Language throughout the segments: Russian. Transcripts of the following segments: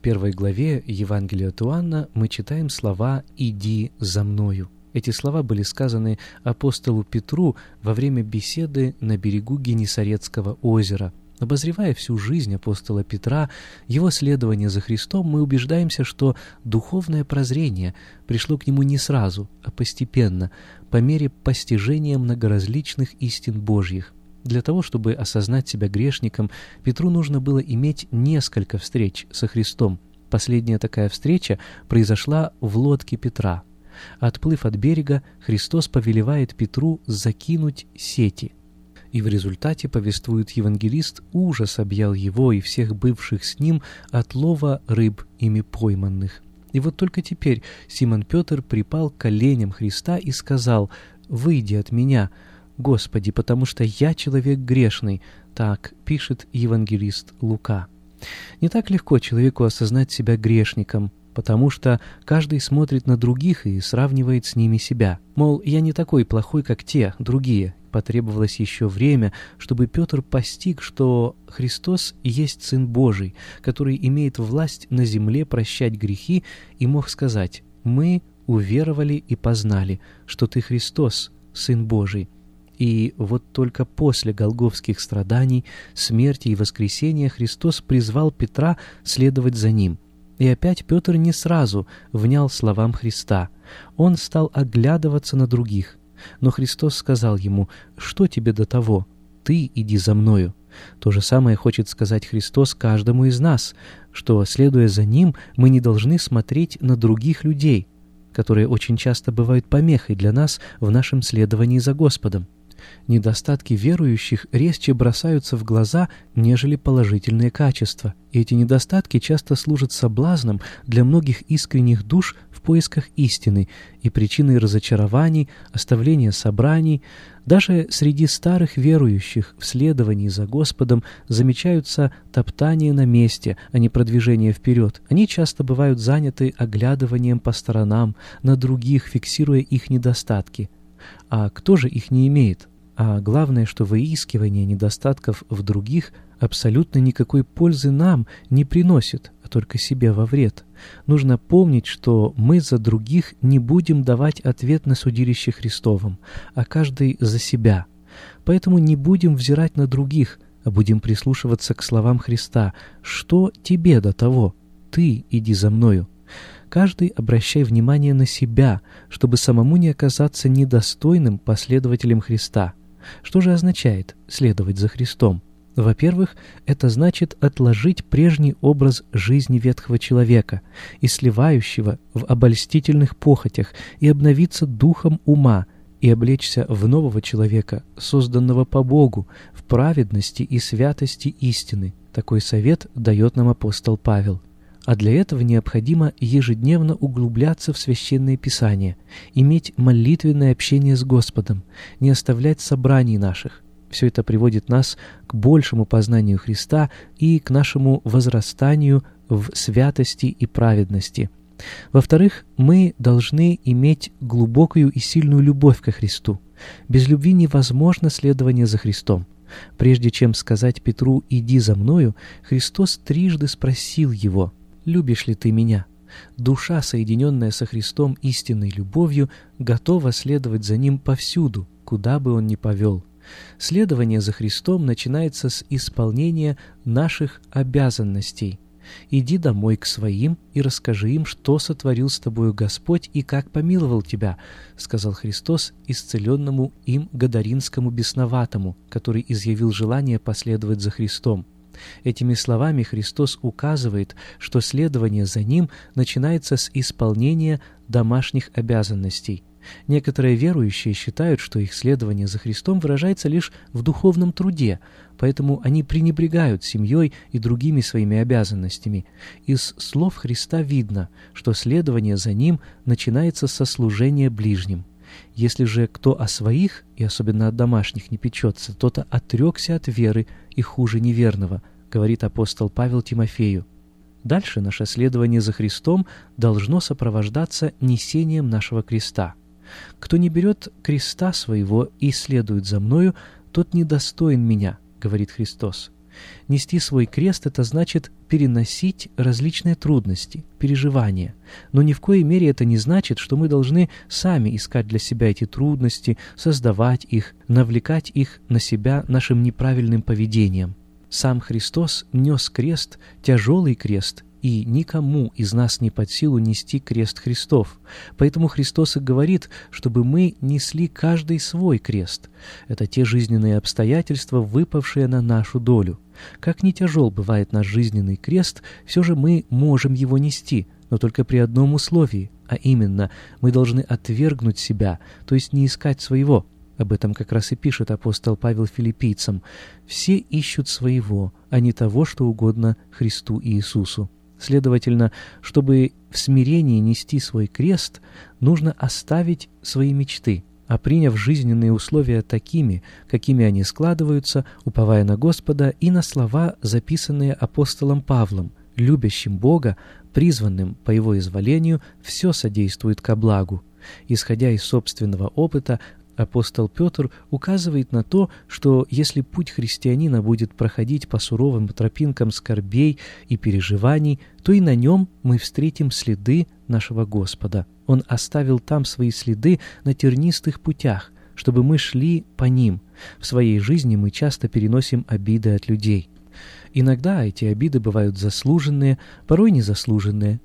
21 главе Евангелия от Иоанна мы читаем слова «Иди за мною». Эти слова были сказаны апостолу Петру во время беседы на берегу Генесарецкого озера. Обозревая всю жизнь апостола Петра, его следование за Христом, мы убеждаемся, что духовное прозрение пришло к нему не сразу, а постепенно, по мере постижения многоразличных истин Божьих. Для того, чтобы осознать себя грешником, Петру нужно было иметь несколько встреч со Христом. Последняя такая встреча произошла в лодке Петра. Отплыв от берега, Христос повелевает Петру закинуть сети. И в результате, повествует евангелист, ужас объял его и всех бывших с ним от лова рыб ими пойманных. И вот только теперь Симон Петр припал к коленям Христа и сказал «Выйди от меня, Господи, потому что я человек грешный», так пишет евангелист Лука. Не так легко человеку осознать себя грешником, потому что каждый смотрит на других и сравнивает с ними себя. Мол, я не такой плохой, как те, другие. Потребовалось еще время, чтобы Петр постиг, что Христос есть Сын Божий, который имеет власть на земле прощать грехи, и мог сказать «Мы уверовали и познали, что Ты Христос, Сын Божий». И вот только после голговских страданий, смерти и воскресения Христос призвал Петра следовать за ним. И опять Петр не сразу внял словам Христа. Он стал оглядываться на других. Но Христос сказал ему, «Что тебе до того? Ты иди за мною». То же самое хочет сказать Христос каждому из нас, что, следуя за Ним, мы не должны смотреть на других людей, которые очень часто бывают помехой для нас в нашем следовании за Господом. Недостатки верующих резче бросаются в глаза, нежели положительные качества. И эти недостатки часто служат соблазном для многих искренних душ в поисках истины и причиной разочарований, оставления собраний. Даже среди старых верующих в следовании за Господом замечаются топтания на месте, а не продвижение вперед. Они часто бывают заняты оглядыванием по сторонам, на других, фиксируя их недостатки. А кто же их не имеет? А главное, что выискивание недостатков в других абсолютно никакой пользы нам не приносит, а только себе во вред. Нужно помнить, что мы за других не будем давать ответ на судилище Христовом, а каждый за себя. Поэтому не будем взирать на других, а будем прислушиваться к словам Христа «Что тебе до того? Ты иди за мною». Каждый обращай внимание на себя, чтобы самому не оказаться недостойным последователем Христа. Что же означает следовать за Христом? Во-первых, это значит отложить прежний образ жизни ветхого человека и сливающего в обольстительных похотях и обновиться духом ума и облечься в нового человека, созданного по Богу, в праведности и святости истины. Такой совет дает нам апостол Павел. А для этого необходимо ежедневно углубляться в Священное Писание, иметь молитвенное общение с Господом, не оставлять собраний наших. Все это приводит нас к большему познанию Христа и к нашему возрастанию в святости и праведности. Во-вторых, мы должны иметь глубокую и сильную любовь ко Христу. Без любви невозможно следование за Христом. Прежде чем сказать Петру «иди за мною», Христос трижды спросил его – любишь ли ты меня?» Душа, соединенная со Христом истинной любовью, готова следовать за Ним повсюду, куда бы Он ни повел. Следование за Христом начинается с исполнения наших обязанностей. Иди домой к своим и расскажи им, что сотворил с тобою Господь и как помиловал тебя, сказал Христос исцеленному им Гадаринскому бесноватому, который изъявил желание последовать за Христом. Этими словами Христос указывает, что следование за Ним начинается с исполнения домашних обязанностей. Некоторые верующие считают, что их следование за Христом выражается лишь в духовном труде, поэтому они пренебрегают семьей и другими своими обязанностями. Из слов Христа видно, что следование за Ним начинается со служения ближним. Если же кто о своих, и особенно от домашних, не печется, тот отрекся от веры и хуже неверного, говорит апостол Павел Тимофею. Дальше наше следование за Христом должно сопровождаться несением нашего креста. Кто не берет креста своего и следует за мною, тот недостоин меня, говорит Христос. Нести свой крест — это значит переносить различные трудности, переживания. Но ни в коей мере это не значит, что мы должны сами искать для себя эти трудности, создавать их, навлекать их на себя нашим неправильным поведением. Сам Христос нес крест, тяжелый крест, и никому из нас не под силу нести крест Христов. Поэтому Христос и говорит, чтобы мы несли каждый свой крест. Это те жизненные обстоятельства, выпавшие на нашу долю. Как ни тяжел бывает наш жизненный крест, все же мы можем его нести, но только при одном условии, а именно, мы должны отвергнуть себя, то есть не искать своего. Об этом как раз и пишет апостол Павел филиппийцам. «Все ищут своего, а не того, что угодно Христу и Иисусу». Следовательно, чтобы в смирении нести свой крест, нужно оставить свои мечты, а приняв жизненные условия такими, какими они складываются, уповая на Господа и на слова, записанные апостолом Павлом, любящим Бога, призванным по его изволению, все содействует ко благу. Исходя из собственного опыта, Апостол Петр указывает на то, что если путь христианина будет проходить по суровым тропинкам скорбей и переживаний, то и на нем мы встретим следы нашего Господа. Он оставил там свои следы на тернистых путях, чтобы мы шли по ним. В своей жизни мы часто переносим обиды от людей. Иногда эти обиды бывают заслуженные, порой незаслуженные.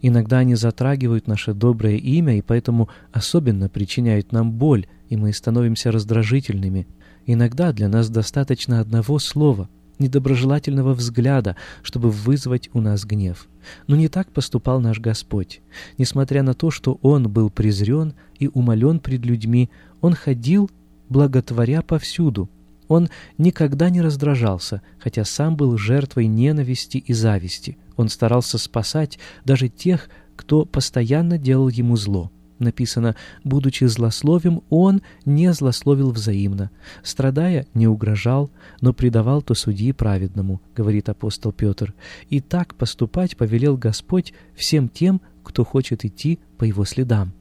Иногда они затрагивают наше доброе имя и поэтому особенно причиняют нам боль, и мы становимся раздражительными. Иногда для нас достаточно одного слова, недоброжелательного взгляда, чтобы вызвать у нас гнев. Но не так поступал наш Господь. Несмотря на то, что Он был презрен и умолен пред людьми, Он ходил, благотворя повсюду. Он никогда не раздражался, хотя сам был жертвой ненависти и зависти. Он старался спасать даже тех, кто постоянно делал ему зло написано «будучи злословим, он не злословил взаимно, страдая, не угрожал, но предавал то судьи праведному», — говорит апостол Петр. «И так поступать повелел Господь всем тем, кто хочет идти по его следам».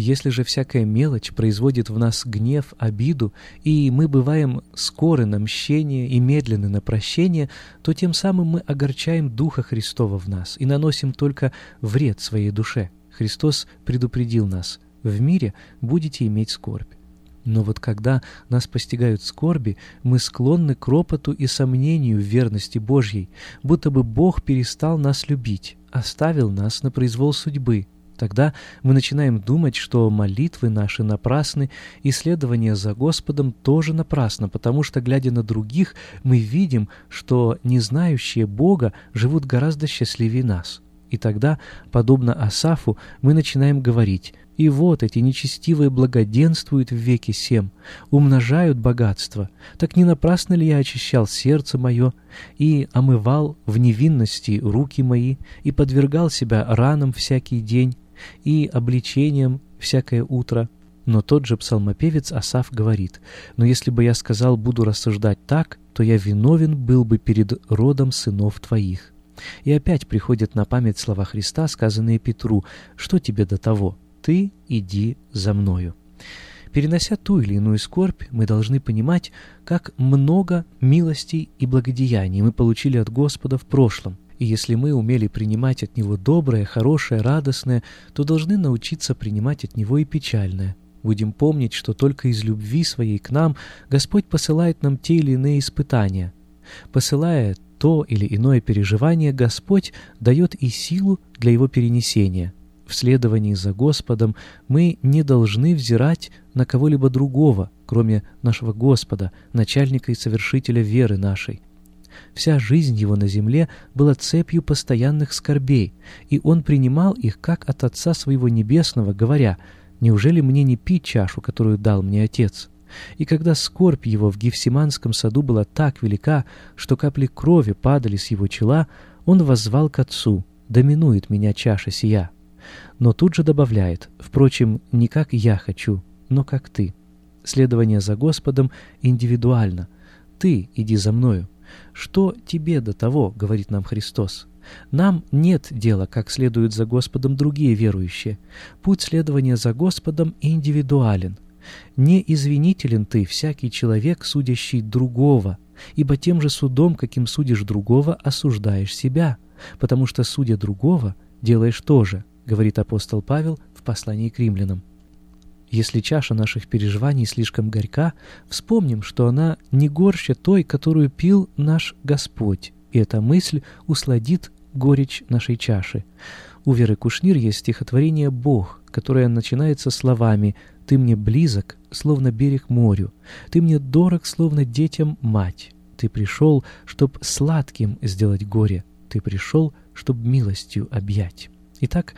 Если же всякая мелочь производит в нас гнев, обиду, и мы бываем скоры на мщение и медленны на прощение, то тем самым мы огорчаем Духа Христова в нас и наносим только вред своей душе. Христос предупредил нас «в мире будете иметь скорбь». Но вот когда нас постигают скорби, мы склонны к ропоту и сомнению в верности Божьей, будто бы Бог перестал нас любить, оставил нас на произвол судьбы. Тогда мы начинаем думать, что молитвы наши напрасны, и следование за Господом тоже напрасно, потому что, глядя на других, мы видим, что не знающие Бога живут гораздо счастливее нас. И тогда, подобно Асафу, мы начинаем говорить «И вот эти нечестивые благоденствуют в веке сем, умножают богатство. Так не напрасно ли я очищал сердце мое и омывал в невинности руки мои и подвергал себя ранам всякий день и обличениям всякое утро?» Но тот же псалмопевец Асаф говорит, «Но если бы я сказал, буду рассуждать так, то я виновен был бы перед родом сынов твоих». И опять приходят на память слова Христа, сказанные Петру «Что тебе до того? Ты иди за мною». Перенося ту или иную скорбь, мы должны понимать, как много милостей и благодеяний мы получили от Господа в прошлом, И если мы умели принимать от Него доброе, хорошее, радостное, то должны научиться принимать от Него и печальное. Будем помнить, что только из любви своей к нам Господь посылает нам те или иные испытания. Посылая то или иное переживание, Господь дает и силу для его перенесения. В следовании за Господом мы не должны взирать на кого-либо другого, кроме нашего Господа, начальника и совершителя веры нашей. Вся жизнь его на земле была цепью постоянных скорбей, и он принимал их как от Отца своего Небесного, говоря, «Неужели мне не пить чашу, которую дал мне Отец?» И когда скорбь его в Гефсиманском саду была так велика, что капли крови падали с его чела, он воззвал к Отцу, «Доминует меня чаша сия» но тут же добавляет, впрочем, не как я хочу, но как ты. Следование за Господом индивидуально. Ты иди за мною. Что тебе до того, говорит нам Христос? Нам нет дела, как следуют за Господом другие верующие. Путь следования за Господом индивидуален. Не извинителен ты, всякий человек, судящий другого, ибо тем же судом, каким судишь другого, осуждаешь себя, потому что, судя другого, делаешь то же говорит апостол Павел в послании к римлянам. Если чаша наших переживаний слишком горька, вспомним, что она не горще той, которую пил наш Господь, и эта мысль усладит горечь нашей чаши. У Веры Кушнир есть стихотворение «Бог», которое начинается словами «Ты мне близок, словно берег морю, ты мне дорог, словно детям мать, ты пришел, чтоб сладким сделать горе, ты пришел, чтоб милостью объять». Итак,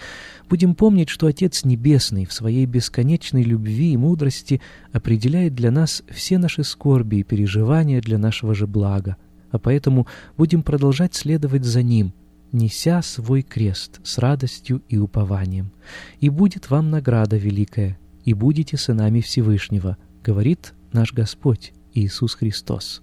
будем помнить, что Отец Небесный в своей бесконечной любви и мудрости определяет для нас все наши скорби и переживания для нашего же блага, а поэтому будем продолжать следовать за Ним, неся свой крест с радостью и упованием. И будет вам награда великая, и будете сынами Всевышнего, говорит наш Господь Иисус Христос.